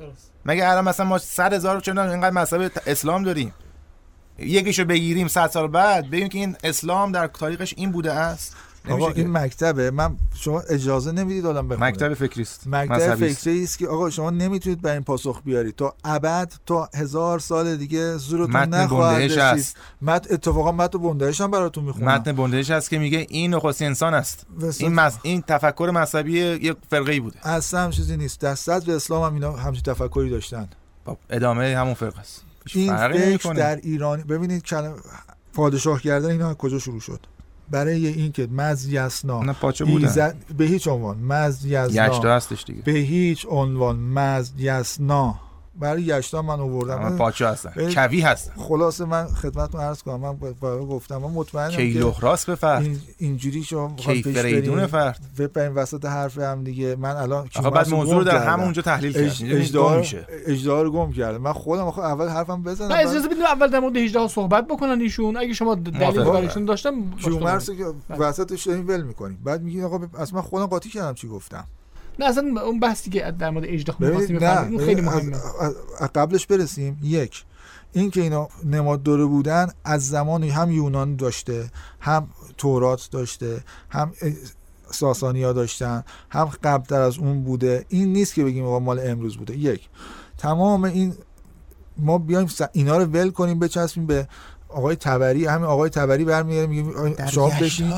درست. مگه الان مثلا ما 100 هزار چون اینقدر مذهب اسلام داریم؟ یکیشو بگیریم 100 سال بعد ببینیم که این اسلام در تاریخش این بوده است؟ آقا این مکتبه. من شما اجازه نمی‌دید آدم بخونه. مکتب فکری است مکتب. فکری است که آقا شما نمی‌تونید بر این پاسخ بیارید. تا ابد تا هزار سال دیگه زورتون متن نخواهد رسید. متن اتفاقا متن بندهش هم براتون می‌خونم. متن بندهش هست که میگه این نخستین انسان است. این مس... این تفکر مذهبی یک فرقه ای بوده. اصلا هم چیزی نیست. در صدر اسلام هم اینا همچین تفکری داشتن. خب، ادامه همون فرقه است. این فکر. در ایران ببینید کلمه پادشاه کردن اینا کجا شروع شد؟ برای اینکه مز یسنا نه پاچه بودن. ایزد به هیچ عنوان مز یزنا هستش دیگه. به هیچ عنوان مز یسنا برای یشتا من آوردم. پاچه هستن. کوی هستن. خلاصه من خدمتتون عرض کنم. من با- با گفتم من مطمئنم که راست بفرد این اینجوری شما فریدون فرد. بپرین وسط حرف هم دیگه. من الان آخه بعد موضوع رو در. همونجا تحلیل اج- کرد اینجا اجدها گم رو- میشه. اجدها رو گم کردم. من خودم آخه اول حرفم بزنم. نه بعد- اجازه بدیم اول در مورد 18 صحبت بکنن ایشون. اگه شما دلیل. برایشون کیومرث صحبت. رو که وسطش داریم ول می‌کنیم. بعد میگین آقا اصلا من خودم قاطی کردم چی گفتم. نه اصلا اون بحثی که در مورد اجدا می‌خواستیم بفهمیم اون خیلی مهمه. از- از- از قبلش برسیم. یک این که اینا نماد دوره بودن از زمانی هم یونان داشته هم تورات داشته هم ساسانی ها داشتن هم قبلتر از اون بوده. این نیست که بگیم آقا مال امروز بوده. یک تمام این ما بیایم اینا رو ول کنیم بچسبیم به آقای تبری. همین آقای تبری برمیگره میگه در شما بشین.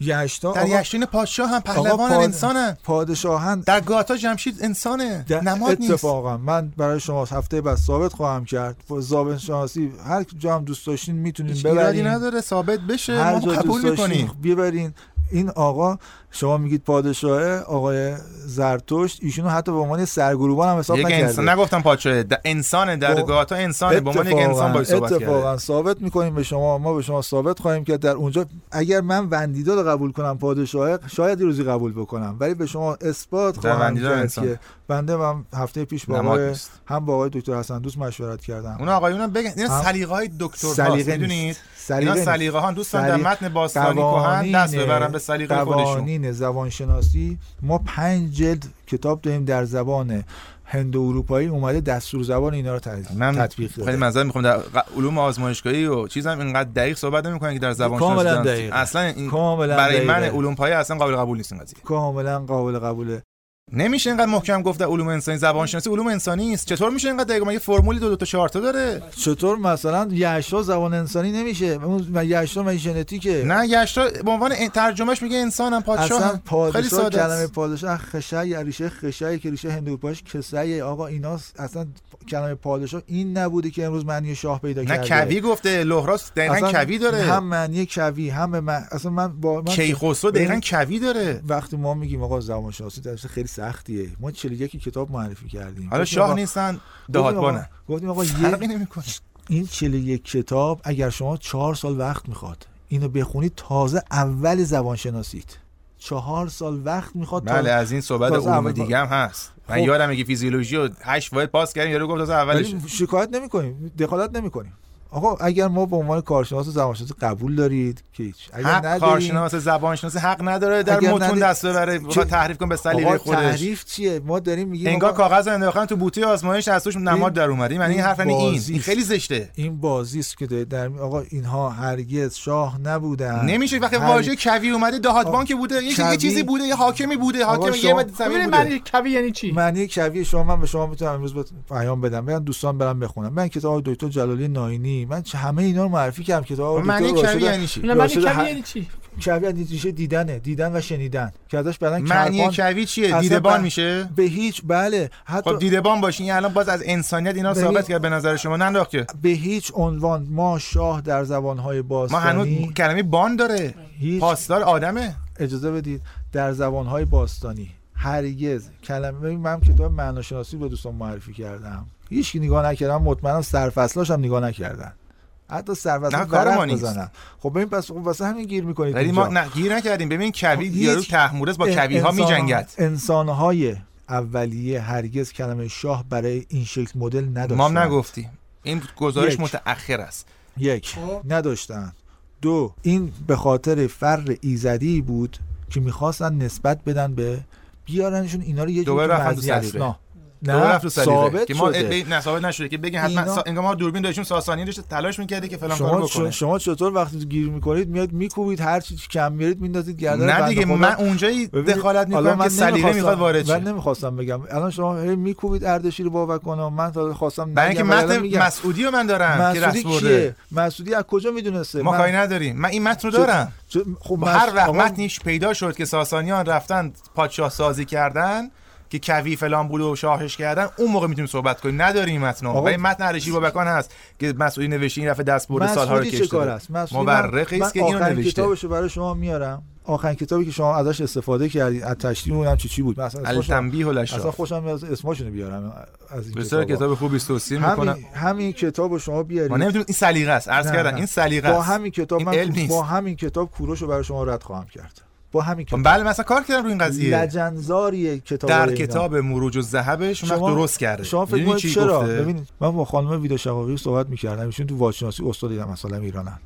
یشتا در آقا یشتین پادشاه هم پهلوان پاد- انسانن. پادشاهان در گاتا جمشید انسانه. در نماد نیست. اتفاقا. من برای شما هفته بعد ثابت خواهم کرد. ضابط شناسی هر جا هم دوست داشتین می‌تونین ببرین. نداره. ثابت بشه. هر ما قبول می‌کنیم. ببرین. این آقا شما میگید پادشاه آقای زرتشت ایشونو حتی به عنوان سرگروبان هم حساب نکرده. انسان نگفتم پادشاه انسان در با- گاتا انسانه به عنوان یک انسان باید صحبت کرده. اتفاقا ثابت می‌کنیم به شما. ما به شما ثابت خواهیم که در اونجا اگر من وندیداد رو قبول کنم پادشاه شاید یه روزی قبول بکنم. ولی به شما اثبات خواهم کرد انسان. که بنده من هفته پیش با آقای هم با آقای دکتر حسن دوست مشورت کردم. اون آقایون بگن. اینا هم- سلیقه های دکتر سلیقه می‌دونید؟ نیست. اینا سلیقه. سلیقه ها دوستان در سلیقه- متن باستانی کهن دست ببرن به سلیقه خودشون قوانین زبانشناسی ما پنج جلد کتاب داریم در زبان هند و اروپایی اومده دستور زبان اینا رو تطبیق خیلی داده معذرت می‌خوام در علوم آزمایشگاهی و چیزام اینقدر دقیق صحبت نمی‌کنن که در زبان کاملا شناسی. دقیق. اصلا این کاملا برای من. علوم پایه اصلا قابل قبول نیست این قضیه کاملا قابل قبوله نمیشه اینقدر محکم گفت در علوم انسانی زبان شناسی علوم انسانی است چطور میشه اینقدر دقیق مگه فرمولی دو دو تا چهار تا داره؟ چطور مثلا یشتا زبان انسانی نمیشه؟ اون یشتا من ژنتیکه؟ نه یشتا به عنوان ترجمهش میگه انسانم پادشاه. اصلا خیلی پادشاه ساده کلمه. پادشاه خشه یا ریشه خشه که ریشه هندو اروپاییش کسره آقا اینا اصلا کلمه پادشاه این نبوده که امروز معنی شاه پیدا نه کرده. کوی گفته. لهراس دقیقا کوی داره. هم معنی کوی هم من اصلا من با من کیخسرو دقیقا کوی داره. وقتی ما میگیم آقا زبان شناسی خیلی سختیه. ما 41 کتاب معرفی کردیم. حالا شاه نیستن دهاتبانن گفتیم آقا فرقی یه نمی‌کنه. این 41 کتاب اگر شما چهار سال وقت می‌خواد اینو بخونید تازه اول زبان شناسید چهار سال وقت می‌خواد بله از این صحبت علوم دیگه هم هست. من خب. یادم میگه فیزیولوژی و 8 واحد پاس کردیم یارو گفت تازه اولش. شکایت نمی‌کنیم. دخالت نمی‌کنیم. آقا اگر ما به عنوان کارشناس زبانشناسی قبول دارید که هیچ اگر حق کارشناس زبان شناسی حق نداره در متون نداری- دست ببره چه- تحریف کنه به سلیقه آقا خودش. تعریف چیه؟ ما داریم میگیم انگار آقا کاغذ انداختن تو بوته آزمایش از توش نماد در اومده. یعنی این این حرف یعنی این. خیلی زشته. این بازی است که در آقا اینها هرگز شاه نبودن. نمیشه. وقتی هر- واژه کوی اومده دهاتبان که بوده یه کوی- چیزی بوده یه حاکمی بوده حاکم یه مدت زمین معنی کوی یعنی چی؟ معنی کوی شما من به شما می‌تونم امروز به پیام بدم. برن دوستان برم بخونم. من کتاب دکتر جلالی ناینی من چه- همه اینا رو معرفی کردم معنی دکتر کوی راشد. یعنی چی؟ معنی ه- یعنی چی؟ یعنی دیدنه دیدن و شنیدن. که ازش بعدن معنی کوی چیه؟ دیدبان میشه؟ به هیچ بله. حتی خب دیدبان باشین. این الان باز از انسانیت اینا ثابت کرد به نظر شما. ننداخت که. به هیچ عنوان ما شاه در زبانهای ما باستانی هنوز کلمه بان داره. هیچ پاسدار آدمه. اجازه بدید. در زبانهای باستانی هرگز کلمه من کتاب معناشناسی به دوستان معرفی کردم. هیچ کی نگاه نکردم مطمئنم سرفصلاش هم نگاه نکردن. حتی سرفصل نه، کار ما ورق نیست. بزنن خب ببین پس خب واسه همین گیر می‌کنید ولی ما. نه گیر نکردیم. ببین کوی هیچ- یارو تحمورس با کوی ها انسان- میجنگد. انسانهای اولیه هرگز کلمه شاه برای این شکل مدل نداشتن. ما نگفتیم. این گزارش یک. متأخر است. یک. خب. نداشتن. دو این به خاطر فر ایزدی بود که می‌خواستن نسبت بدن به بیارنشون اینا رو یه دوباره نه، رفت رو سلیقه ثابت که ما شده. ب- نه ثابت نشده که بگین حتما اینا- سا... انگار ما دوربین داشتیم ساسانی داشته تلاش می‌کرده که فلان کارو بکنه؟ شما چطور وقتی گیر می‌کنید میاد میکوبید هر چی کم میارید میندازید گردن نه دیگه. من اونجایی دخالت می‌کنم من که سلیقه می‌خواد وارد من شه. نمی‌خواستم بگم. الان شما میکوبید اردشیر رو باور کنم من تا خواستم برای اینکه متن. مسعودی رو من دارم که برده. کیه؟ مسعودی از کجا می‌دونسته؟ ما من- کاری نداریم. من این متن رو دارم. خب مس- هر وقت آقا، متنیش پیدا شد که ساسانیان رفتن پادشاه سازی کردن. که کوی فلان بود و شاهش کردن اون موقع می‌تونیم صحبت کنیم. نداریم متن ولی متن اردشیر بابکان هست. که مسعودی نوشته این رفع دست برده سالها رو کشته من- مورخی من است که اینو نوشته. کتابشو برای شما میارم. آخرین کتابی که شما ازش استفاده کردید از تشریح اونم چی چی بود؟ مثلا التنبیه و اصلا لشاف خوشم میاد اسمشونو بیارم از این بسیار. کتاب خوبی توصیه می‌کنم. همین همین کتاب رو شما بیارید. ما نمی‌تونیم این سلیقه است عرض کردم. این سلیقه با است. همین کتاب من. با همین کتاب کوروش رو برای شما رد خواهم کرد. با همین کتاب. بله مثلا کار کردم روی این قضیه. لجنزاری کتاب در. کتاب مروج و ذهبش شما- درست کرده. شما فکر کنید چرا؟ ببینید من با خانم ویدا شقاقی صحبت می‌کردم ایشون تو واجشناسی استاد دیدم مثلا ایرانن.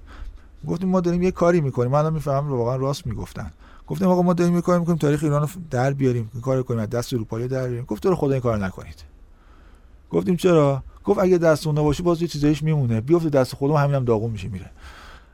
گفتیم ما داریم یه کاری می‌کنیم. من الان می‌فهمم واقعا راست می‌گفتن. گفتیم آقا ما داریم یه کاری می‌کنیم تاریخ ایران رو در بیاریم این کارو کنیم از دست اروپایی در بیاریم. گفت تو رو خدا این کارو نکنید. گفتیم چرا؟ گفت اگه دست اون نباشه باز یه چیزایش میمونه. بیفته دست خودم همینم داغون میشه میره.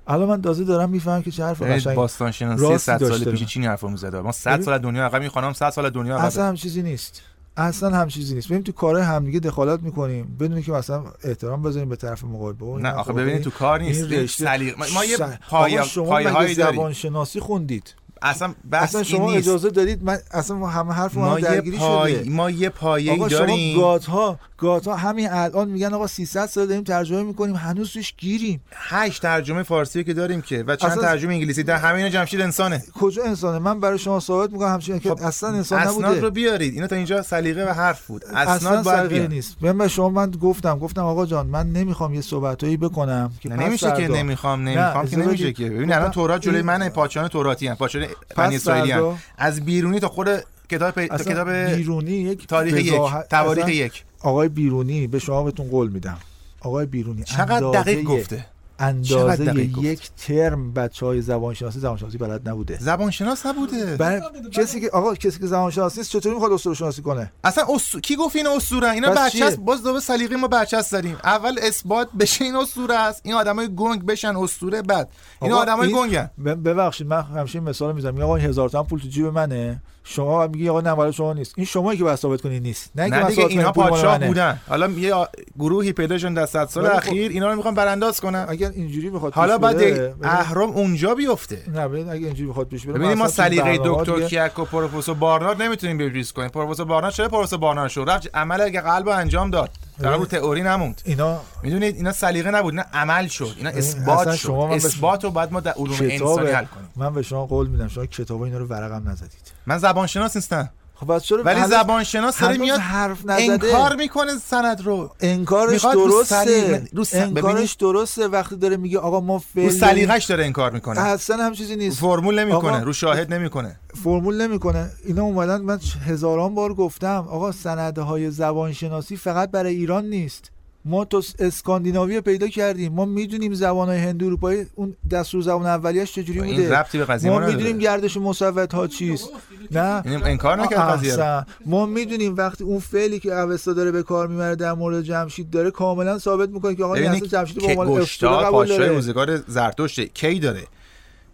الان من تازه دارم می‌فهمم که چه حرف قشنگ باستان شناسی راستی 100 سال پیش من. چی حرفو می‌زده؟ ما 100 ببین- سال دنیا عقب این خانم 100 سال دنیا اصلا عقب هم چیزی نیست. اصلا هم چیزی نیست. ببین تو کارهای همدیگه دخالت می‌کنیم. بدون که مثلا احترام بذاریم به طرف مقابل. بابا نه آخه ببینید تو کار نیست. سلیقه ما- ما یه پایه داریم. زبان شناسی خوندید؟ اصلا بحث اصلا شما نیست. اجازه دارید من اصلا ما همه حرف ما, ما یه درگیری پای شده ما یه پایه آقا شما داریم. گات ها گات ها همین الان میگن آقا 300 سال داریم ترجمه می‌کنیم هنوز توش گیریم. هشت ترجمه فارسی که داریم که و چند اصلا- ترجمه انگلیسی. در همین جمشید انسانه. کجا انسانه؟ من برای شما ثابت می‌کنم همچین که خب، اصلا انسان اسناد نبوده. رو بیارید. اینا تا اینجا سلیقه و حرف بود. اصلا اسناد باید نیست. من به شما من گفتم گفتم آقا جان من نمی‌خوام یه صحبتایی بکنم که نمیشه که نمی‌خوام نمی‌خوام که نمیشه. که. ببین الان گفتم تورات جلوی منه پادشاهان توراتی پادشاهان پس بنی اسرائیلی از بیرونی تا خود کتاب پی... تا کتاب بیرونی یک تاریخ یک وضاحت- تواریخ یک. آقای بیرونی به شما بهتون قول میدم. آقای بیرونی چقدر دقیق گفته؟ اندازه؟ یک ترم بچه های زبانشناسی زبانشناسی بلد نبوده. زبان شناس نبوده برای کسی که آقا کسی که زبانشناس نیست چطوری می‌خواد اسطوره شناسی کنه؟ اصلا اسو... کی گفت این اسطوره اینا بچه است؟ باز دوباره سلیقه ما بچه است داریم. اول اثبات بشه این اسطوره است. این آدمای گنگ بشن اسطوره بعد. اینا آقا، آدمای این- گنگن. ببخشید من همیشه این مثال می‌زنم. میگم آقا این هزار تومن پول تو جیب منه. شما میگی آقا نه مال شما نیست. این شمایی که باید ثابت کنی نیست. نه اینکه نه دیگه اینا پادشاه. بودن. حالا یه گروهی پیدا شدن در 100 سال خب- اخیر اینا رو می‌خوان برانداز کنن. اگر اینجوری بخواد حالا بعد اهرام اونجا بیفته. نه ببینید اگه اینجوری بخواد پیش بره ببینید ما سلیقه دکتر کیک و پروفسور بارنارد نمی‌تونیم بریز کنیم. پروفسور بارنارد چرا پروفسور بارنارد شد؟ رفت عمل که قلب انجام داد. فقط رو تئوری نموند. اینا می‌دونید اینا سلیقه نبود اینا عمل شد. اینا ببین، اثبات شد. شما من به- اثبات رو بعد ما در علوم انسانی حل کنیم. من به شما قول میدم شما کتاب اینا رو ورقم نزدید. من زبان شناس نیستم. خب چرا ولی زبان شناس داره میاد حرف نزده؟ انکار می‌کنه سند رو. انکارش رو درسته. رو س- انکارش درسته. وقتی داره میگه آقا ما رو فعل سلیقش داره انکار می‌کنه. اصلا هم چیزی نیست. فرمول نمی‌کنه آقا- رو شاهد نمی‌کنه. فرمول نمی‌کنه. اینا اومدن من هزاران بار گفتم آقا سندهای زبانشناسی فقط برای ایران نیست. ما تو اسکاندیناوی پیدا کردیم. ما می‌دونیم زبانهای هندو اروپایی اون دستور زبان اولیش چجوری این بوده. ربطی به قضیه ما می‌دونیم گردش مصوت ها چیست. نه؟ این انکار نکرد قضیه. ما می‌دونیم وقتی اون فعلی که اوستا داره به کار می‌بره در مورد جمشید داره کاملا ثابت می‌کنه که آقا این اصلا جمشید به عنوان پادشاه روزگار زرتشت کی داره؟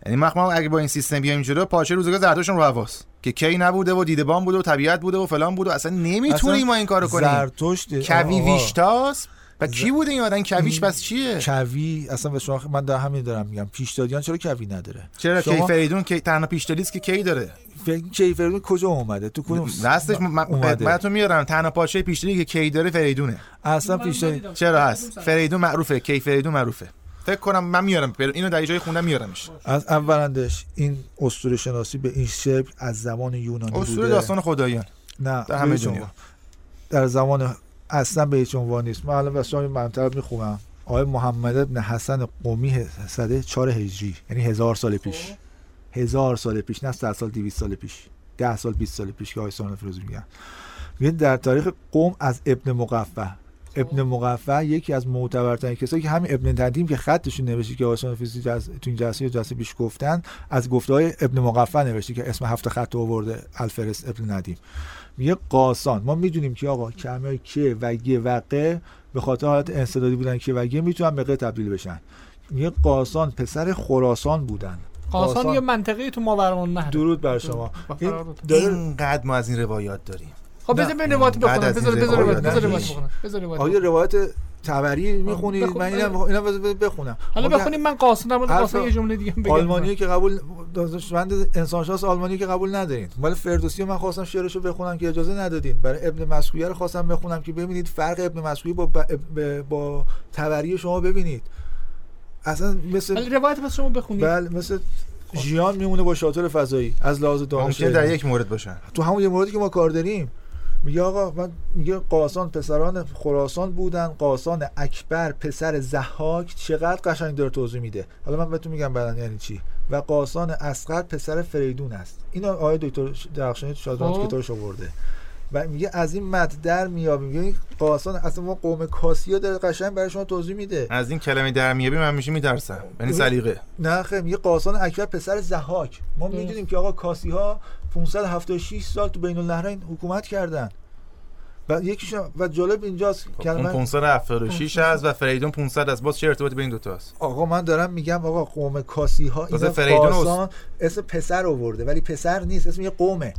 یعنی ما اگه با این سیستم بیایم جلو پادشاه روزگار زرتشت رو حواس که کی نبوده و دیدبان بوده و طبیعت بوده و فلان بوده و اصلا نمی‌تونیم ما این کارو کنیم. زرتشت کوی. ویشتاس و کی بوده این آدم؟ کویش پس چیه؟ کوی اصلا به شما من در همین دارم میگم. پیشدادیان چرا کوی نداره؟ چرا کی شما فریدون کی تنها پیشدلیست که کی داره؟ فکر کی فریدون کجا اومده؟ تو کدوم دستش من خدمتتون میارم. تنها پادشاه پیشدلی که کی داره فریدونه. اصلا پیشدادی چرا هست؟ فریدون معروفه. کی فریدون معروفه. فکر کنم من میارم اینو در جای خوندم میارمش. از اولندش این اسطوره شناسی به این شکل از زمان یونانی اسطوره بوده. داستان خدایان. نه در همه. عنوان. در زمان اصلا به هیچ عنوان نیست. من الان واسه منطقه می‌خونم. آقای محمد ابن حسن قومی صده 4 هجری یعنی هزار سال پیش. هزار سال پیش نه 100 سال 200 سال پیش. 10 سال 20 سال پیش که آقای سان فیروزی میگن. میگه در تاریخ قوم از ابن مقفع. ابن مقفع یکی از معتبرترین کسایی که همین ابن تدیم که خطشون نوشته که آسان فیزی جز... تو این جلسه جلسه پیش گفتن از گفته های ابن مقفع نوشته که اسم هفت خط آورده الفرس ابن ندیم. میگه قاسان. ما می‌دونیم که آقا کلمه های که و گه و قه به خاطر حالت انصدادی بودن که و گه می‌تونن به قه تبدیل بشن. میگه قاسان پسر خراسان بودن. قاسان. یه منطقه تو ماوران نهر. درود بر شما. اینقدر ما از این روایات داریم. خب بذار به روایت بخونم. بذار بذار روایت بذار. بخونم. آیا. روایت تبری می‌خونید بخون. من اینا اینا بذار بخونم. حالا ما بخونیم من قاسم در مورد حرف قاسم یه جمله دیگه بگم. آلمانی که قبول دانشمند انسانشناس آلمانی که قبول ندارین. مال فردوسی من خواستم شعرشو بخونم که اجازه ندادین. برای ابن مسعودی رو خواستم بخونم که ببینید فرق ابن مسعودی با با, با تبری شما ببینید. اصلا مثل ولی روایت بس شما بخونید. بله مثل ژیان میمونه با شاطر فضایی از لحاظ دانش. در. یک مورد باشن. تو همون یه موردی که ما کار داریم. میگه آقا من میگه قاسان پسران خراسان بودن قاسان اکبر پسر زحاک چقدر قشنگ داره توضیح میده. حالا من بهتون میگم بعدا یعنی چی؟ و قاسان اصغر پسر فریدون است. این آقای دکتر درخشانی شادران خب. کتابش آورده. و میگه از این مد در میابیم. میگه این قاسان اصلا ما قوم کاسیا داره قشنگ برای شما توضیح میده. از این کلمه در میابی من میشه میترسم. یعنی سلیقه. نه خیر میگه قاسان اکبر پسر زحاک ما. می‌دونیم که آقا کاسی ها 576 سال تو بین النهرین حکومت کردن. و یکیشون و جالب اینجاست اون کلمه 576 هست و فریدون 500 است باز چه ارتباطی بین دو تاست آقا من دارم میگم آقا قوم کاسی ها اینا فریدون اسم پسر آورده ولی پسر نیست اسم یه قومه.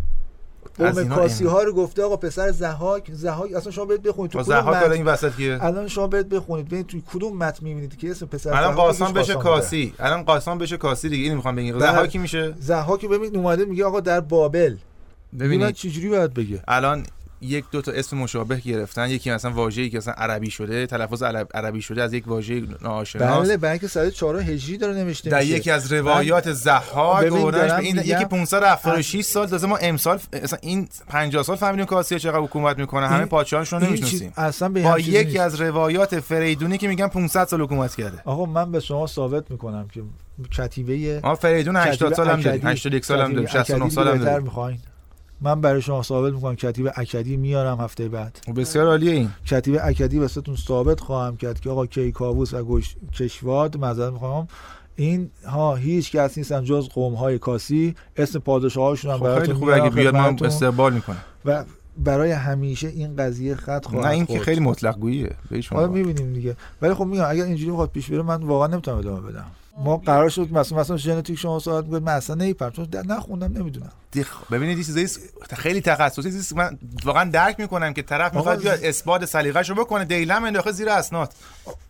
قوم کاسی ها رو گفته آقا پسر زحاک زحاک اصلا شما برید بخونید. تو زحاک متن- حالا این وسط کیه الان شما برید بخونید. ببینید توی کدوم متن می‌بینید که اسم پسر الان قاسم بشه. کاسی. الان قاسم بشه کاسی دیگه. اینو می‌خوام بگم. بله. زحاکی میشه؟ زحاک ببینید اومده میگه آقا در بابل. ببینید. ببینید چجوری باید بگه؟ الان یک دو تا اسم مشابه گرفتن. یکی مثلا واژه‌ای که مثلا عربی شده تلفظ عرب- عربی شده از یک واژه ناآشناست. بله برای اینکه سال 4 هجری داره نوشته در یکی از روایات دارم به این یکی 576 سال تازه ما امسال مثلا این 50 سال فهمیدیم کاسیا چقدر حکومت می‌کنه. همه پادشاهانشون رو نمی‌شناسیم. اصلا به با یکی نیست. از روایات فریدونی که میگن 500 سال حکومت کرده. آقا من به شما ثابت می‌کنم که کتیبه ما فریدون 80 کتیبه سال هم داریم اکدی- 81 سال هم داریم. کتیبه 69 اکدی سال هم داریم. من برای شما ثابت می‌کنم کتیبه اکدی میارم هفته بعد. بسیار عالیه این. کتیبه اکدی واسهتون ثابت خواهم کرد که آقا کیکاووس و گوش... کشواد معذرت می‌خوام. این ها هیچ کس نیستن جز قوم های کاسی. اسم پادشاهاشون هم خب خیلی براتون خوبه اگه میارم بیاد خدمتتون. استقبال می‌کنه و برای همیشه این قضیه خط خواهد نه این که. خیلی مطلق گوییه به شما حالا می‌بینیم دیگه. ولی خب میگم اگر اینجوری بخواد پیش بره من واقعا نمی‌تونم ادامه بدم. ما قرار شد مثلا مثلا ژنتیک شما صحبت می‌کنید من اصلا نمیپرم چون نخوندم نمی‌دونم. ببینید این چیزایی خیلی تخصصی است. که من واقعا درک می‌کنم که طرف می‌خواد بیاد اثبات سلیقه‌شو بکنه دیلم انداخته زیر اسناد.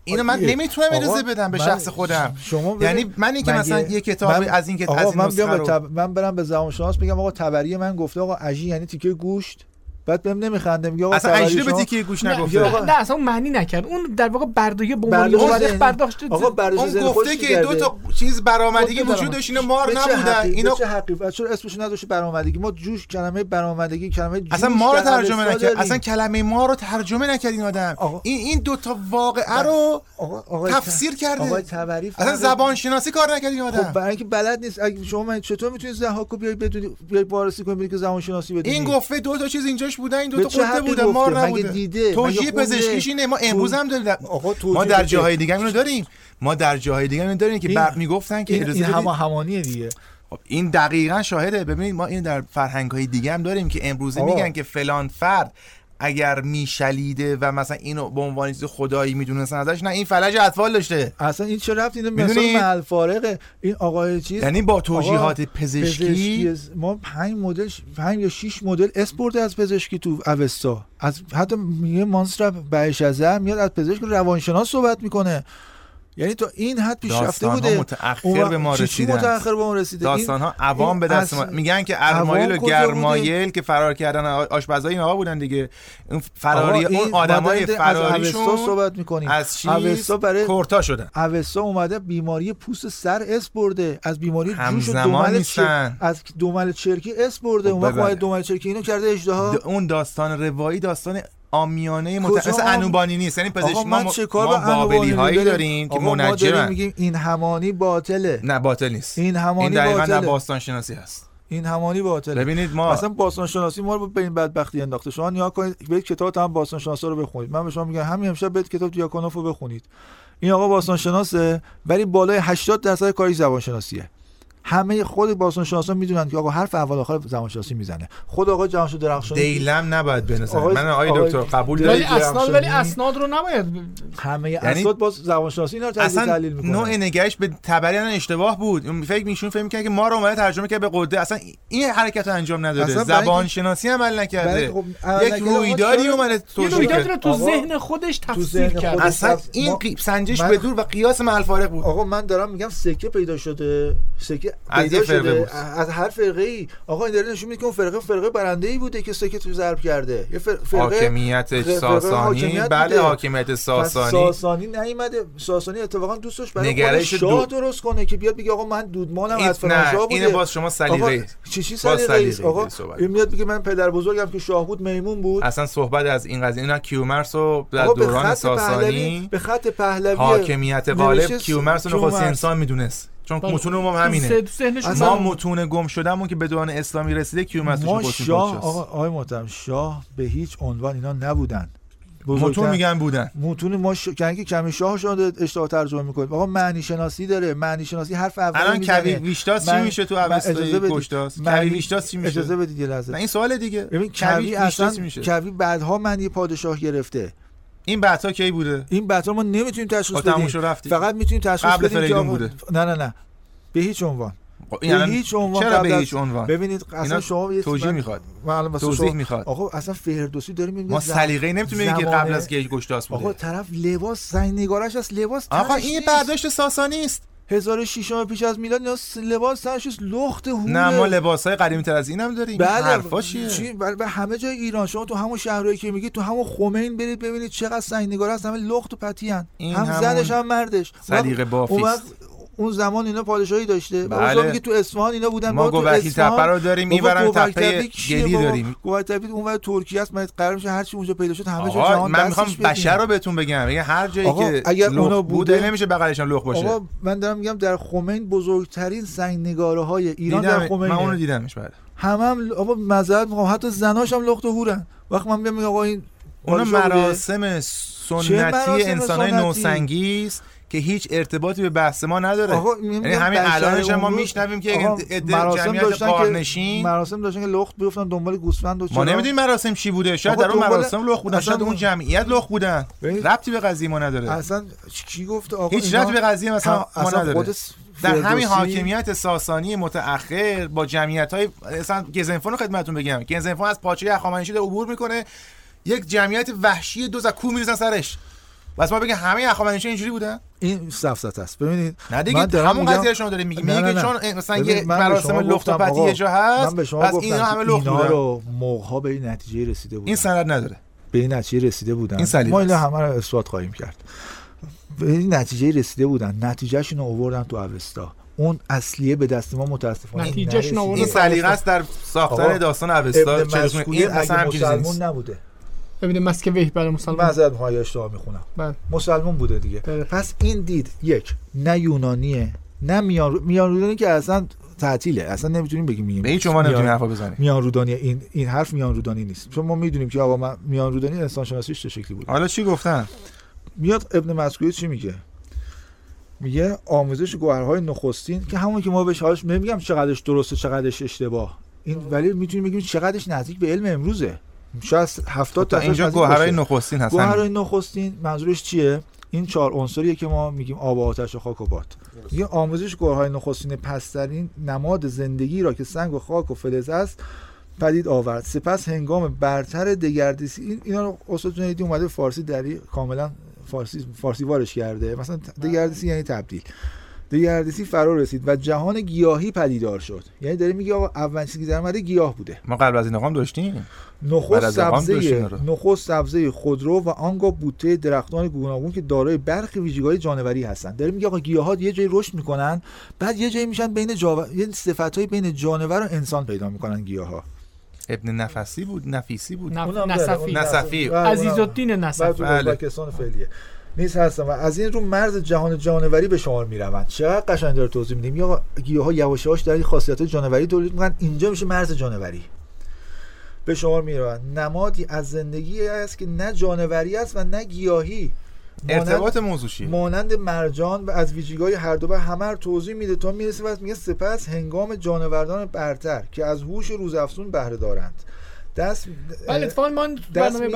اینو من نمی‌تونم اجازه بدم به من- شخص خودم. شما یعنی ببین، منی که مگه- مثلا یه کتاب من- از این که از این من بیام به رو. من برم به زبان شناس بگم آقا تبری من گفته آقا اجی یعنی تیکه گوشت. بعد بهم نمیخنده میگه آقا اصلا اجری به تیکه گوش نه نگفته. آقا- نه اصلا اون معنی نکرد. اون در واقع برداشت به عنوان ذهنی. برداشت آقا اون گفته که. دو تا چیز برآمدگی خب، وجود داشت اینا مار نبودن اینا چه حقیقت چرا اسمش نداشته برآمدگی؟ ما جوش کلمه برآمدگی کلمه جوش اصلا ما رو در ترجمه نکرد. اصلا کلمه ما رو ترجمه نکرد این آدم. آقا- این این دو تا واقعه رو آقا آقای تفسیر کرده. آقای تبری اصلا زبان شناسی کار نکرد این خب آدم برای اینکه بلد نیست. اگه شما من چطور می‌تونید زهاکو بیای بدونی بیای وارسی کنید که زبان شناسی بدونید این گفته دو تا چیز اینجاش بودن این دو تا حقی بودن؟ مار مگه نبوده دیده؟ توجیه خونده؟ پزشکیش اینه ما امروز هم داریم در- آقا ما در. جاهای دیگه اینو داریم ما در جاهای دیگه اینو داریم که بر می‌گفتن که این. همه همانیه دیگه خب، این دقیقا شاهده ببینید ما این در فرهنگ های دیگه هم داریم که امروزه. میگن که فلان فرد اگر میشلیده و مثلا اینو به عنوان چیز خدایی می‌دونستن ازش نه این فلج اطفال داشته. اصلا این چه رفت اینو مثلا فارقه این آقای چیز یعنی با توجیهات پزشکی؟ ما پنج مدل پنج یا شش مدل اسپورت از پزشکی تو اوستا. از حتی میگه مانستر بهشزه میاد از پزشک روانشناس صحبت می‌کنه. یعنی تو این حد پیشرفته داستان بوده. متأخر به ما رسیدن. متأخر به ما رسیده؟ داستان ها عوام به دست ما میگن که ارمایل و گرمایل که فرار کردن آشپزای اینا بودن دیگه. اون فراری اون آدمای از فراریشون اوستا صحبت می‌کنیم. از چیز اوستا برای کورتا شدن. اوستا اومده بیماری پوست سر اس برده. از بیماری جوش دومل. از دومل چرکی اس برده. خب اون وقت دومل چرکی اینو کرده اجدها اون داستان روایی داستان آمیانه مت... مثل انوبانی نیست. یعنی پزشک ما, ما با بابلی هایی داریم؟ داریم که منجمن میگیم این همانی باطله. نه باطل نیست. این همانی این باطله. باستان شناسی هست. این همانی باطله. ببینید ما اصلا باستان شناسی ما رو به این بدبختی انداخته. شما نیا کنید برید کتاب هم باستان شناسا رو بخونید. من به شما میگم همین امشب برید کتاب دیاکونوف رو بخونید. این آقا باستان شناسه ولی بالای 80 درصد کارش زبان شناسیه همه خود باستان شناسا می‌دونن که آقا حرف اول آخر زبان شناسی می‌زنه. خود آقا جمشید درخشانی دیلم نباید آقای- من آقای آقای- دکتر قبول داری ولی دارید؟ اسناد ولی. اسناد رو نباید همه یعنی اسناد باز زبان شناسی اینا رو تحلیل می‌کنن. نوع نگهش به تبریان اشتباه بود. فکر میشون فکر می‌کنه که ما رو اومده ترجمه کرد به قده. اصلا این حرکت رو انجام نداده. زبان شناسی عمل نکرده. خب عمل یک نکرده، آقا رویدادی اومده یه توجیه رویدادی رو تو ذهن خودش تفسیر کرد. اصلا این سنجش به دور و قیاس مع الفارق بود. آقا من دارم میگم سکه پیدا شده. سکه از یه فرقه بود. از هر فرقه ای آقا این داره نشون میده که اون فرقه فرقه برنده ای بوده که سکه تو ضرب کرده. یه فر- فرقه حاکمیت ساسانی؟ حاکمیت بله. حاکمیت ساسانی. ساسانی نیومده. ساسانی اتفاقا دوست داشت برای نگرش شاه دو- درست کنه که بیاد بگه آقا من دودمانم این- از نه بوده. اینو باز شما سلیقه چی چی سلیقه آقا صحبت. این میاد بگه من پدر بزرگم که شاه بود میمون بود. اصلا صحبت از این قضیه اینا کیومرس رو در دوران ساسانی به خط پهلوی حاکمیت غالب کیومرس رو کیومرث. انسان می‌دونست. چون بله. متون ما همینه. ما. متون گم شدمون که به دوران اسلامی رسیده کیومرس ما شاه آقا آقای محترم شاه به هیچ عنوان اینا نبودن. متون میگن بودن. متون ما ش... که کمی شاه شده اشتباه ترجمه می‌کنیم. آقا معنی شناسی داره. معنی شناسی حرف اول الان. کوی ویشتاس چی میشه تو اوستای کوی معنی- ویشتاس چی میشه؟ اجازه بدید یه لحظه. این سوال دیگه. ببین ویشتاس اصلا کوی بعدها معنی پادشاه گرفته. این بحثا کی بوده؟ این بحثا ما نمی‌تونیم تشخیص بدیم. فقط می‌تونیم تشخیص قبل بدیم آقا- بوده. نه نه نه. به هیچ عنوان. خب به الان هیچ عنوان چرا به هیچ عنوان؟ ببینید اصلا شما یه من- می‌خواد. توضیح می‌خواد. آقا اصلا فردوسی داره میگه ما سلیقه نمی‌تونیم بگیم که قبل از گشتاس آقا بوده طرف لباس زنگ نگارش از لباس آقا این. برداشت ساسانی است. 1600 پیش از میلاد اینا لباس نیست، لخت هوله. نه ما لباس های قدیمی تر از اینم داریم. بله. حرفا چیه؟ چی؟ بله به همه جای ایران. شما تو همون شهرهایی که میگی تو همون خمین برید ببینید چقدر سنگ نگار هست همه لخت و پتی هن. این هم همون زنش هم مردش. سلیقه بافی اون. وقت اون زمان اینا پادشاهی داشته بله. بله. میگه تو اصفهان اینا بودن ما گوبکی تپه رو داریم می‌برن تپه گلی؟ داریم گوبک تپه اون ور ترکیه است من قرار میشه هر چی اونجا پیدا شد همه جا جهان من می‌خوام. بشر رو بهتون بگم میگه هر جایی که اگر اونا بوده بوده- نمیشه بغلش هم لخت باشه آقا من دارم میگم در خمین بزرگترین سنگ نگاره های ایران در خمینه من اونو دیدمش بعد همه هم آقا معذرت می‌خوام حتی زناش هم لخت و هورن وقتی من میگم آقا این بوده. مراسم سنتی انسانای سنتی؟ نوسنگی است که هیچ ارتباطی به بحث ما نداره. یعنی همین الانش ما میشنویم که مراسم داشتن که- مراسم داشتن که لخت بیفتن دنبال گوسفند و ما چرا؟ نمی‌دونیم مراسم چی بوده. شاید در اون مراسم لخت بودن اصلا شاید اون جمعیت لخت بودن. ربطی به قضیه ما نداره. اصلا کی گفته آقا هیچ ربطی به قضیه مثلا ما اصلا نداره. در همین حاکمیت ساسانی متأخر با جمعیت های مثلا گزنفون رو خدمتتون بگم. گزنفون از پاچه هخامنشی عبور می‌کنه. یک جمعیت وحشی دو کو میریزن سرش. بس ما بگیم همه هخامنشی اینجوری بودن این سفسطه است. ببینید نه دیگه من دارم همون قضیه شما نه، میگه که نه. چون مثلا یه مراسم لخت و پتی یه جا هست من به شما پس اینا همه لخت اینا بودن. رو موقعا به این نتیجه رسیده بودن. این سند نداره. به این نتیجه رسیده بودن. این سلیقه ما اینا. همه رو اثبات خواهیم کرد. به این نتیجه رسیده بودن. نتیجهشون رو آوردن تو اوستا. اون اصلیه به دست ما متاسفانه نتیجهشون این سلیقه است در ساختن داستان اوستا. چه این اصلا اگه هم چیزی نیست. مسلمون نبوده. ببینید مسک وحی برای مسلمان. معذرت می‌خوام اشتباه می‌خونم. بله. مسلمون بوده دیگه. بله. پس این دید یک نه یونانیه نه میان میان رودانی که اصلا تعطیله. اصلا نمی‌تونیم بگیم میگیم به هیچ عنوان نمی‌تونیم حرفا بزنیم. میان رودانی این این حرف میان رودانی نیست. چون ما می‌دونیم که آقا من میان رودانی انسان شناسیش چه شکلی بود. حالا چی گفتن؟ میاد ابن مسعود چی میگه؟ میگه آموزش گوهرهای نخستین که همون که ما بهش حالش نمیگم چقدرش درسته چقدرش اشتباه. این ولی می‌تونیم بگیم چقدرش نزدیک به علم امروزه. شاید 70 تا درصد اینجا گوهرای. نخستین هستن. گوهرهای نخستین منظورش چیه؟ این چهار عنصریه که ما میگیم آب و آتش و خاک و باد. میگه آموزش گوهرهای نخستین پسترین نماد زندگی را که سنگ و خاک و فلز است پدید آورد. سپس هنگام برتر دگردیسی این اینا رو استاد جنیدی اومده فارسی دری کاملا فارسی فارسی وارش کرده. مثلا دگردیسی یعنی تبدیل. دگردیسی فرا رسید و جهان گیاهی پدیدار شد. یعنی داره میگه آقا اولین چیزی که در اومده گیاه بوده. ما قبل از این هم داشتیم. نخست اقام سبزه. نخست سبزه خودرو و آنگاه بوته درختان گوناگون که دارای برخی ویژگی‌های جانوری هستند. داره میگه آقا گیاهات یه جایی رشد می‌کنن بعد یه جایی میشن بین جاو... یه صفاتای بین جانور و انسان پیدا می‌کنن گیاها. ابن نفسی بود نفیسی بود. نف... نصفی. نصفی. بله، عزیز الدین بله، نصفی تو بله. فعلیه. نیست هستن و از این رو مرز جهان جانوری به شمار می‌روند. چقدر قشنگ داره توضیح میدیم. یا گیاها یواش یواش در خاصیت جانوری تولید می‌کنن. اینجا میشه مرز جانوری. به شمار می‌روند. نمادی از زندگی است که نه جانوری است و نه گیاهی. ارتباط موضوع چیه مانند مرجان و از ویژگی‌های هر دو به همه رو توضیح میده تا می‌رسه و میگه سپس هنگام جانوردان برتر که از هوش روزافزون بهره دارند. دست بله اتفاقا من برنامه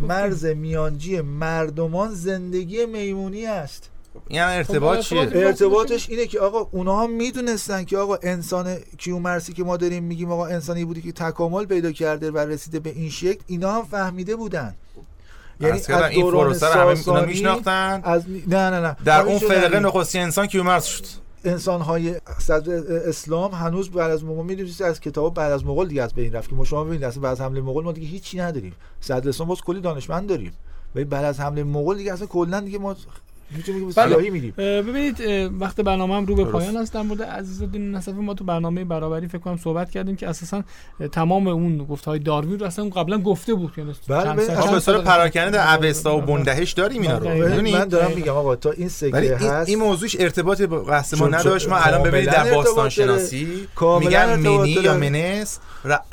مرز میانجی مردمان زندگی میمونی است. این هم ارتباط خب، چیه؟ ارتباط- ارتباطش اینه که آقا اونها می‌دونستن که آقا انسان کیومرسی که ما داریم میگیم آقا انسانی بودی که تکامل پیدا کرده و رسیده به این شکل اینا هم فهمیده بودن. یعنی از این پروسه رو همه میشناختن؟ از نه نه نه. در اون فرقه. نخستی انسان کیومرث شد. انسان های صدر اسلام هنوز بعد از مغول می‌دونید از کتاب بعد از مغول دیگه از بین رفت که ما شما ببینید اصلا بعد از حمله مغول ما دیگه هیچی نداریم صدر اسلام باز کلی دانشمند داریم ولی بعد از حمله مغول دیگه اصلا کلا دیگه ما. سیاهی اه، ببینید وقت برنامه هم رو به. پایان است در مورد عزیزالدین نصفی ما تو برنامه برابری فکر کنم صحبت کردیم که اساسا تمام اون گفته های داروین رو اصلا قبلا گفته بود یعنی بله، چند بله. به طور پراکنده در اوستا و بله. بندهش داریم اینا رو بله. می‌دونی؟ من دارم. میگم آقا تا این سگه این, هست این موضوعش ارتباط با بحث ما نداشت ما الان ببینید در باستان. شناسی میگن مینی یا. منس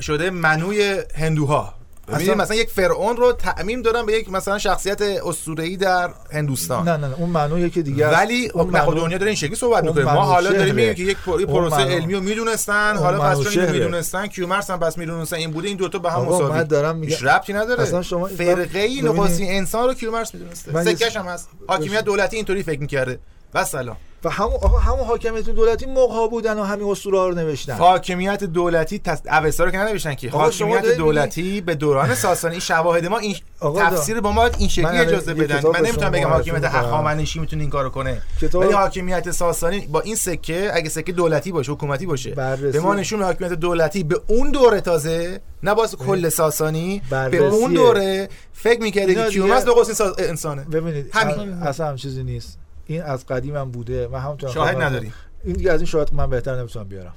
شده منوی هندوها اصلا- مثلا یک فرعون رو تعمیم دادن به یک مثلا شخصیت اسطوره‌ای در هندوستان. نه نه نه اون معنی که دیگه. ولی اون نه خب دنیا داره این شکلی صحبت می‌کنه. ما حالا داریم. میگیم که یک پروسه منو- علمی رو می‌دونستن اون حالا پس چون. می‌دونستن کیومرث هم پس می‌دونستن این بوده این دوتا به هم مساوی من دارم میگم- ربطی نداره. اصلا شما- فرقه نخستی انسان رو کیومرث می‌دونسته؟ سکش هم هست. حاکمیت دولتی اینطوری فکر می‌کرده. و سلام. و همون آقا همون حاکمیت دولتی موقع بودن و همین اسطوره ها رو نوشتن. حاکمیت دولتی تس... اوستا رو که ننوشتن که حاکمیت دولتی به دوران ساسانی شواهد ما این آقا، تفسیر با ما این شکلی اجازه بدن. من نمی‌تونم بگم حاکمیت. هخامنشی می‌تونه این کارو کنه. کتاب- ولی حاکمیت ساسانی با این سکه اگه سکه دولتی باشه حکومتی باشه به ما نشون حاکمیت دولتی به اون دوره تازه نه باز کل ساسانی به اون دوره فکر می‌کرده اینا که دیگه- کیومرث به سا- انسانه. ببینید همین. اصلا هم چیزی نیست. این از قدیم هم بوده و همونطور شاهد نداریم. این دیگه از این شاهد من بهتر نمی‌تونم بیارم.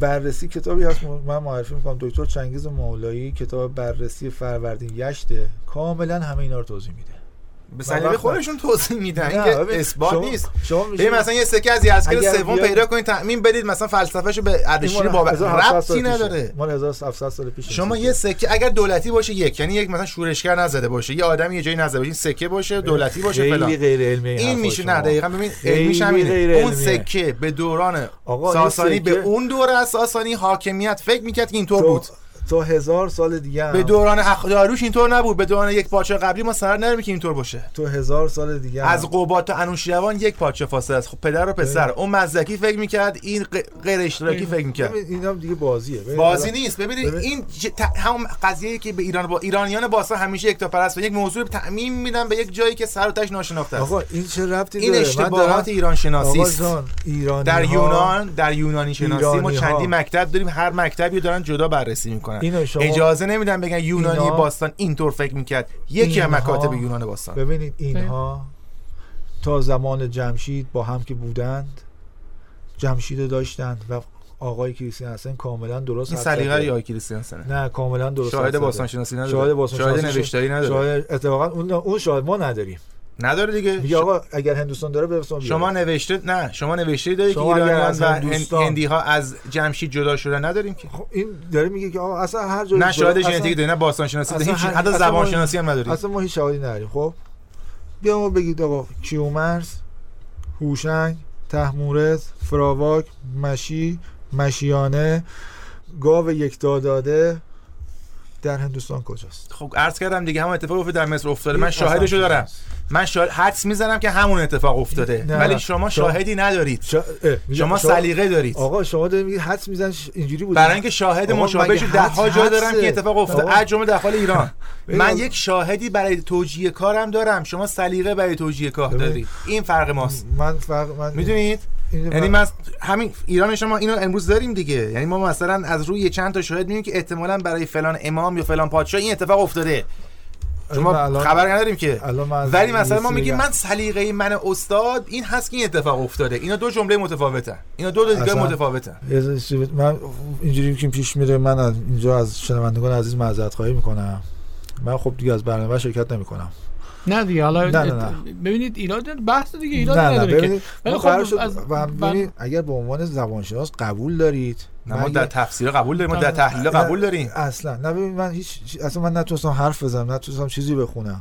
بررسی کتابی هست. من معرفی می‌کنم. دکتر چنگیز مولایی کتاب بررسی فروردین یشته. کاملا همه اینا رو توضیح میده. به سلیقه وقت- خودشون توضیح میدن. نه، این ببین، اثبات شما- نیست. شما ببین مثلا یه سکه از اگر سوم پیدا کنید تعمین بدید مثلا فلسفهشو به اردشیر بابر ربطی نداره. مال 1700 سال پیش شما یه سکه اگر دولتی باشه یک. یعنی یک مثلا شورشگر نزده باشه. یه آدمی یه جایی نزده باشه. این سکه باشه دولتی باشه خیلی فلان. غیر علمی این میشه نه دقیقا ببین علمیش همینه. اون. سکه به دوران ساسانی به اون دوره از ساسانی حاکمیت فکر می‌کرد که اینطور بود. تا هزار سال دیگه هم. به دوران اخ- داریوش اینطور نبود. به دوران یک پادشاه قبلی ما سر نرمی که اینطور باشه. تو هزار سال دیگه هم. از قباد تا انوشیروان یک پادشاه فاصله است. خب پدر و پسر. اون مزدکی فکر می‌کرد این غ- غیر اشتراکی فکر می‌کرد. ببین، اینا دیگه بازیه. ببین، بازی نیست. ببینید ببین. این ج- ت- همون قضیه که به ایران با ایرانیان باستان همیشه یک پرست و یک موضوع تعمیم میدن به یک جایی که سر و تهش ناشناخته است. آقا این چه ربطی این داره؟ من اشتباهات دارم- ایران شناسی است. در یونان در یونانی شناسی ما. چندی مکتب داریم. هر مکتبی دارن جدا بررسی می‌کنن. اینو شما- اجازه نمیدن بگن یونانی اینا- باستان اینطور فکر می‌کرد. یکی از اینها- مکاتب یونان باستان. ببینید اینها تا زمان جمشید با هم که بودند جمشید رو داشتند و آقای کریستیان حسن کاملا درست این سلیقه زده. یا کریستیان سنه نه کاملا درست شاهد. باستان شناسی نداره. شاهد باستان شاهد شناسی نوشتاری نداره. شاهد اتفاقا اون اون شاهد ما نداریم. نداره دیگه. میگه آقا اگر هندوستان داره برسون شما نوشته نه شما نوشته داری که ایرانیان و هندی ها از جمشید جدا شدن نداریم که؟ خب این داره میگه که آقا اصلا هر جایی نه شاهد اصلا- داری نه باستان شناسی داری هیچ حتی زبان شناسی هم نداری اصلا ما هیچ شواهدی نداریم خب؟ بیا ما بگید آقا کیومرس هوشنگ تحمورز فراواک مشی مشیانه گاو یکتا داده در هندوستان کجاست؟ خب عرض کردم دیگه همون اتفاق افتاده در مصر افتاده. من شاهدشو دارم. من شاهد حدس می‌زنم که همون اتفاق افتاده. نه، ولی. شما شاهدی ندارید. شا... شما سلیقه دارید. آقا شما دارید میگید حدس میزن اینجوری بود برای اینکه شاهد مشابهش ده ها جا دارم که؟ اتفاق افتاده. از جمله داخل ایران. من. یک شاهدی برای توجیه کارم دارم. شما سلیقه برای توجیه کار. دارید. این فرق ماست. من فرق من می‌دونید؟ یعنی من همین ایران شما اینو امروز داریم دیگه. یعنی ما مثلا از روی چند تا شاهد می‌بینیم که احتمالاً برای فلان امام یا فلان پادشاه این اتفاق افتاده. من الان- خبر نداریم که. الان من از ولی مثلا ما میگیم. من سلیقه من استاد این هست که این اتفاق افتاده. اینا دو جمله متفاوتن. اینا دو دیدگاه متفاوتن. چیزی- من اینجوری که پیش میره من از اینجا از شنوندگان عزیز معذرت خواهی می‌کنم. من خب دیگه از برنامه شرکت نمی‌کنم. نه دیگه حالا نه، نه، نه. ببینید ایراد بحث دیگه ایراد نداره که. ولی ما خب شد از- اگر به عنوان زبانشناس قبول دارید نه ما در تفسیر قبول داریم ما در تحلیل قبول داریم. اصلا. نه ببین من هیچ اصلا من نتونستم حرف بزنم نتونستم چیزی بخونم.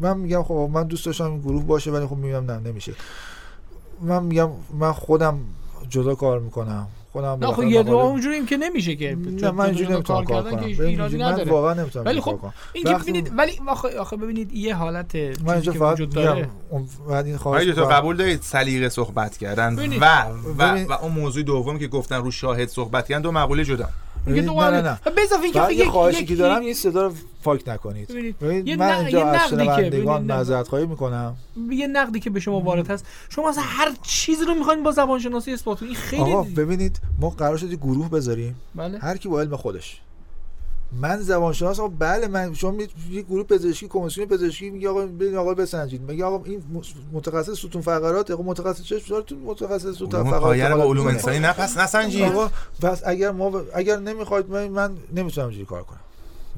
من میگم خب من دوست داشتم این گروه باشه ولی خب میگم نه نمیشه. من میگم من خودم جدا کار می‌کنم. خودم نه خب یه دو اونجوری که نمیشه که. نه من اینجوری نمی‌تونم کار کنم که ایرادی نداره. واقعا نمی‌تونم ولی خب کنم. این که وقتی- ببینید ولی آخه, آخه ببینید یه حالت من چیزی اینجا که فقط وجود میگم بعد این خواهش می‌کنم. قبول دارید سلیقه صحبت کردن. و و. و اون موضوع دوم که گفتن رو شاهد صحبت کردن دو مقوله جدا. میگه دو نه نه فقط یک- یه خواهشی که دارم این صدا رو فاک نکنید. ببینید، من اینجا از نقدی که- شنوندگان معذرت خواهی می‌کنم. یه نقدی که به شما وارد هست. شما اصلا هر چیزی رو می‌خواین با زبانشناسی اثبات کنید. خیلی آقا ببینید ما قرار شد گروه بذاریم. بله. هر کی با علم خودش. من زبانشناس آقا بله من شما یه گروه پزشکی کمیسیون پزشکی میگه آقا ببین آقا بسنجید. میگه آقا این متخصص ستون فقرات آقا متخصص چشم تو متخصص ستون فقرات پایه رو با علوم. انسانی نه پس نسنجید. آقا پس اگر ما اگر نمی‌خواید من, من نمی‌تونم اینجوری کار کنم.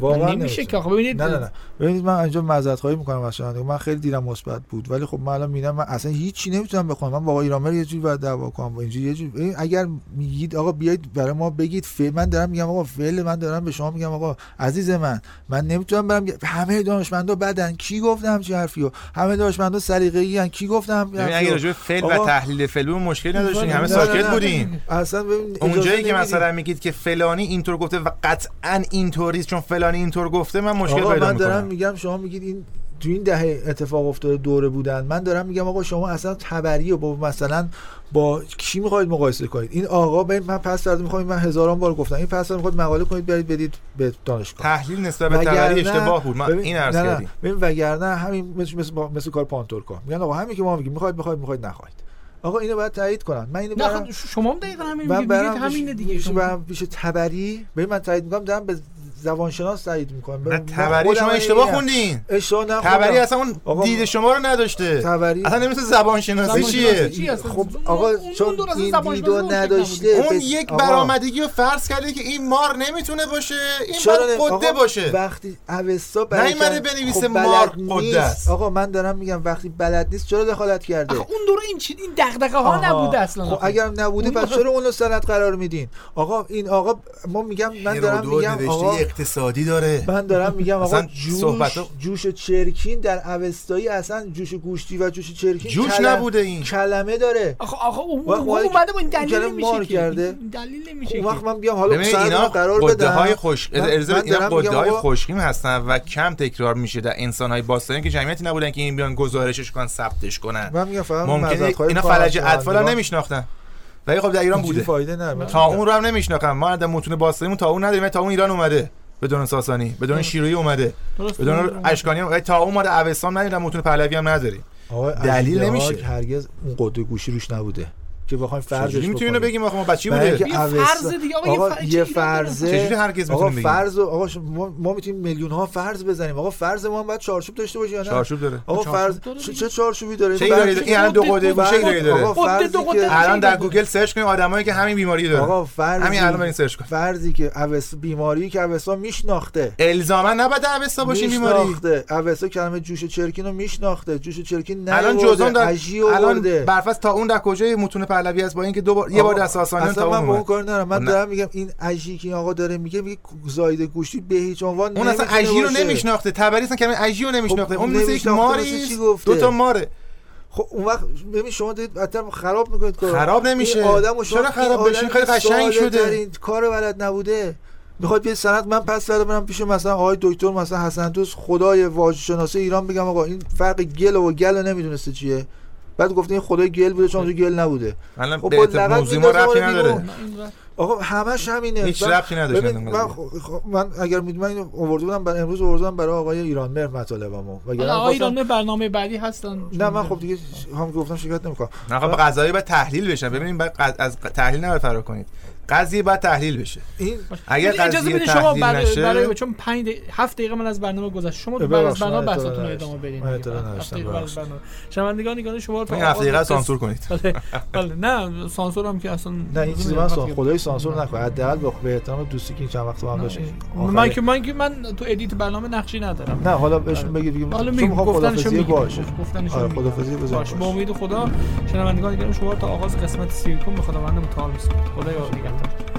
واقعا نمیشه نمی‌تونم. که آخه ببینید نه نه نه. ببینید من اینجا معذرت خواهی می‌کنم از شنونده من خیلی دیدم مثبت بود. ولی خب من الان می‌بینم من اصلا هیچی نمی‌تونم بخونم. من با آقای یه جوری باید دعوا کنم. با اینجوری یه جوری ببین، اگر میگید آقا بیایید برای ما بگید فعل من دارم میگم آقا فعل من دارم به شما میگم آقا عزیز من من نمی‌تونم برم همه دانشمندا بدن. کی گفته همچین حرفیو؟ همه دانشمندا سلیقه‌ای ان کی ببین اگه راجع به فعل و تحلیل فعل بود مشکلی نداشتین همه ساکت بودین اصلا ببین اونجایی که. مثلا میگید که فلانی اینطور گفته و قطعا اینطوریه چون فلانی اینطور گفته من مشکل پیدا من دارم می‌کنم. میگم شما میگید این تو این دهه اتفاق افتاده دوره بودن. من دارم میگم آقا شما اصلا تبری و با مثلا با کی می‌خواید مقایسه کنید؟ این آقا به من پس فردا می‌خوام من هزاران بار گفتم این پس فردا می‌خواد مقاله کنید برید بدید به دانشگاه. تحلیل نسبت به تبری اشتباه بود. من ببین- این عرض کردیم ببین وگرنه همین مثل مثل, با- مثل کار پانتورکا. میگن آقا همین که ما میگیم می‌خواید می‌خواید می‌خواید نخواید آقا اینو باید تایید کنن. من اینو برم خب شما هم دقیقا همین میگید همینه دیگه. شما- پیش تبری. ببین من تایید می‌کنم دارم به زبانشناس تایید می‌کنم نه تبری شما اشتباه خوندین اشتباه نه تبری اصلا اون دید شما رو نداشته تبری اصلا نمیشه زبان شناسی زبانشناسی چیه؟ خب آقا اون- چون این دیدو نداشته. اون بس- یک برآمدگی رو فرض کرده که این مار نمی‌تونه باشه این نه؟ قده باشه وقتی اوستا برای بنویسه خب مار بلد قده نیست. است. آقا من دارم میگم وقتی بلد نیست چرا دخالت کرده اون دوره این چی این دغدغه ها آها. نبوده اصلا خب. اگر نبوده پس چرا اون رو سند قرار میدین آقا این آقا ما میگم من دارم میگم آقا اقتصادی داره من دارم میگم آقا اصلا جوش صحبت‌ها- جوش چرکین در اوستایی اصلا جوش گوشتی و جوش چرکین جوش کلم- نبوده این. کلمه داره آخه آخه اون اومده با این دلیل نمیشه. کرده. این دلیل نمیشه. وقت من بیام حالا اینا رو قرار بدم های خوش اینا قده های خوشخیم هستن و کم تکرار میشه در انسان های باستانی که جمعیتی نبودن که این بیان گزارشش کنن ثبتش کنن من میگم ممکنه اینا فلج اطفال هم. نمیشناختن ولی خب در ایران بوده فایده نداره تا اون رو هم نمیشناختن ما در متون باستانیمون تا اون نداریم تا اون ایران اومده بدون ساسانی بدون شیرویی اومده. بدون. اشکانی هم تا در اوستان نداریم در متون پهلوی هم نداریم. دلیل نمیشه. هرگز اون قده گوشی روش نبوده. که بخوایم فرضش چجوری می‌تونیم اینو بکنیم. بگیم آخه ما بچی بوده؟ اینکه یه فرض دیگه، آقا یه آقا فر- چه یه ایرادی داره؟ فرضه چجوری هرگز آقا می‌تونیم بگیم فرض و- آقا ما, ما می‌تونیم میلیون ها فرض بزنیم. آقا فرض ما هم باید چارچوب داشته باشه یا نه؟ چارچوب داره. آقا فرض داره چه, چارچوبی داره؟ چه این فرض- داره؟ الان دو قده گوشه ایرادی داره. الان در داره. گوگل سرچ کنیم آدمایی که همین بیماری دارن. آقا فرضی همین الان برین سرچ کن فرضی که اوس بیماری که اوستا میشناخته. الزاما نباید اوستا باشین بیماری. میشناخته. اوستا کلمه جوش چرکین رو میشناخته. جوش چرکین نه الان عجی الان برفس تا اون در کجای متون پهلوی است با اینکه دو بار یه بار ساسانیان تا اصلا من با اون کار ندارم من. دارم میگم این عجی که این آقا داره میگه میگه زاید گوشتی به هیچ عنوان اون اصلا عجی رو. نمیشناخته تبری اصلا کلمه عجی رو نمیشناخته خب، اون مثل یک ماری؟ دو تا ماره خب اون وقت ببین شما دارید حتی خراب می‌کنید کارو خراب نمیشه. آدم شما چرا خراب بشه؟ خیلی قشنگ شده. کار بلد نبوده می‌خواد بیاد سند من پس فردا برم پیش مثلا آقای دکتر مثلا حسن دوست خدای واژه شناسی ایران بگم آقا این فرق گل و گل رو نمی‌دونسته چیه بعد گفته این خدای گل بوده چون گل نبوده. الان خب به موضوع ما ربطی رو نداره. نه، آقا همش همینه. هیچ ربطی ببین این من, قضیه. خ- خ- من اگر می‌دونم من اینو آورده بودم برای امروز آورده بودم برای آقای ایرانمر مطالبمو. وگرنه حالا آقا خواستم- ایران برنامه بعدی هستن. نه من خب دیگه هم گفتم شرکت نمی‌کنم. نه خب قضایی باید تحلیل بشن. ببینیم بعد از تحلیل نباید فرار کنید. قضیه باید تحلیل بشه. این اگر اجازه قضیه بدید شما برای, نشه برای چون 5 دقیقه 7 دقیقه من از برنامه گذشت. شما بعد از برنامه بحثتون رو. ادامه بدین. بعد شنوندگان شما رو تا این هفت دقیقه آغاز سانسور کنید. بله بله. نه سانسور هم که اصلا نه این چیزی من خدای سانسور نکنه. حداقل با به احترام دوستی که این چند وقت با هم داشتیم. من که من که من تو ادیت برنامه نقشی ندارم. نه حالا بهشون بگید دیگه. حالا میگم میگم. باشه. گفتنشو آره. خدافظی بزنیم باشه. با امید خدا شنوندگان گرامی شما تا آغاز قسمت 30 به خداوند متعال خدا Thank you.